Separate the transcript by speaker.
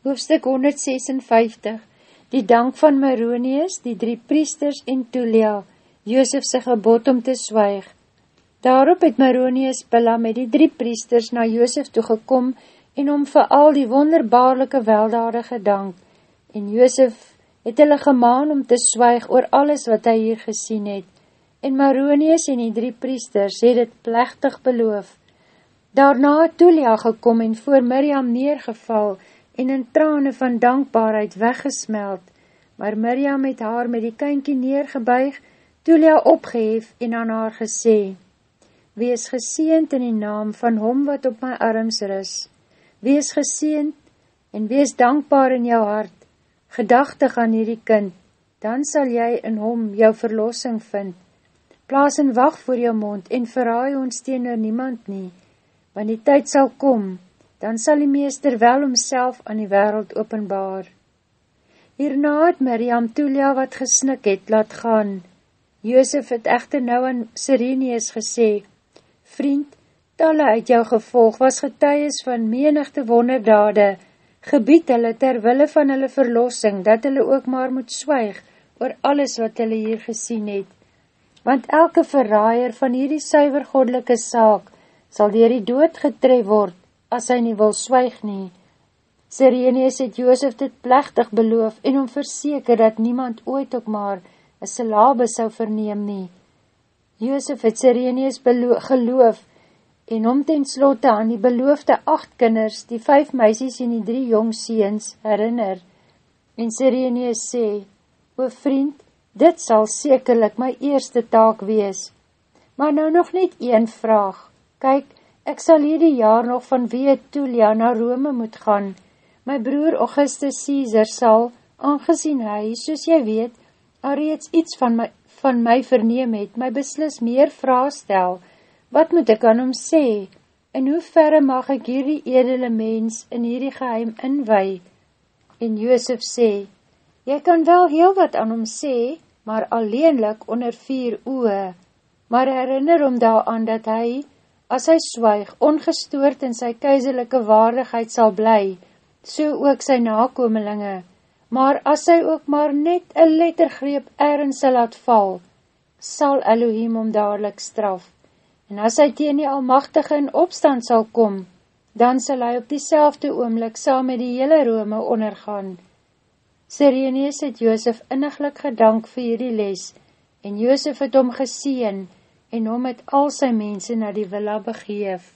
Speaker 1: Hoofstuk 156 Die dank van Maronius, die drie priesters en Tulia, Joosefse gebod om te swaig. Daarop het Maronius Pilla met die drie priesters na Joosef toegekom en om vir al die wonderbaarlike weldade gedank. En Joosef het hulle gemaan om te swaig oor alles wat hy hier gesien het. En Maronius en die drie priesters het het plechtig beloof. Daarna het Tulia gekom en voor Miriam neergeval en in trane van dankbaarheid weggesmeld, maar Miriam het haar met die kynkie neergebuig, Tulia opgehef en aan haar gesê, Wees geseend in die naam van hom wat op my arms ris, wees geseend en wees dankbaar in jou hart, gedachtig aan hierdie kind, dan sal jy in hom jou verlossing vind. Plaas en wacht voor jou mond en verraai ons teen niemand nie, want die tyd sal kom, dan sal die meester wel homself aan die wereld openbaar. Hierna het Miriam Tulia wat gesnik het, laat gaan. Joosef het echter nou aan Sirenius gesê, Vriend, talle uit jou gevolg was getuies van menigte wonderdade, gebied hulle terwille van hulle verlossing, dat hulle ook maar moet swyg oor alles wat hulle hier gesien het. Want elke verraaier van hierdie suiver godelike saak, sal dier die dood getref word, as hy nie wil swyg nie. Sireneus het Joosef dit plechtig beloof en om verseker dat niemand ooit ook maar een syllabe sou verneem nie. Joosef het Sireneus geloof en om ten slotte aan die beloofde acht kinders, die vyf meisies en die drie jongseens herinner. En Sireneus sê, O vriend, dit sal sekerlik my eerste taak wees. Maar nou nog net een vraag. Kyk, Ek sal hierdie jaar nog van Wee Tulia na Rome moet gaan. My broer Augustus Caesar sal, aangezien hy, soos jy weet, al reeds iets van my, van my verneem het, my beslis meer vraag stel. Wat moet ek aan hom sê? In hoe verre mag ek hierdie edele mens in hierdie geheim inwei? En Joosef sê, jy kan wel heel wat aan hom sê, maar alleenlik onder vier oe. Maar herinner hom daaraan dat hy, as hy swyg, ongestoord in sy keizelike waardigheid sal bly, so ook sy nakomelinge, maar as hy ook maar net een lettergreep erin sal laat val, sal Elohim om dadelijk straf, en as hy teen die Almachtige in opstand sal kom, dan sal hy op die oomlik saam met die hele Rome ondergaan. Sireneus het Joosef inniglik gedank vir hierdie les, en Joosef het om geseen, en om met al sy mense na die villa begeef.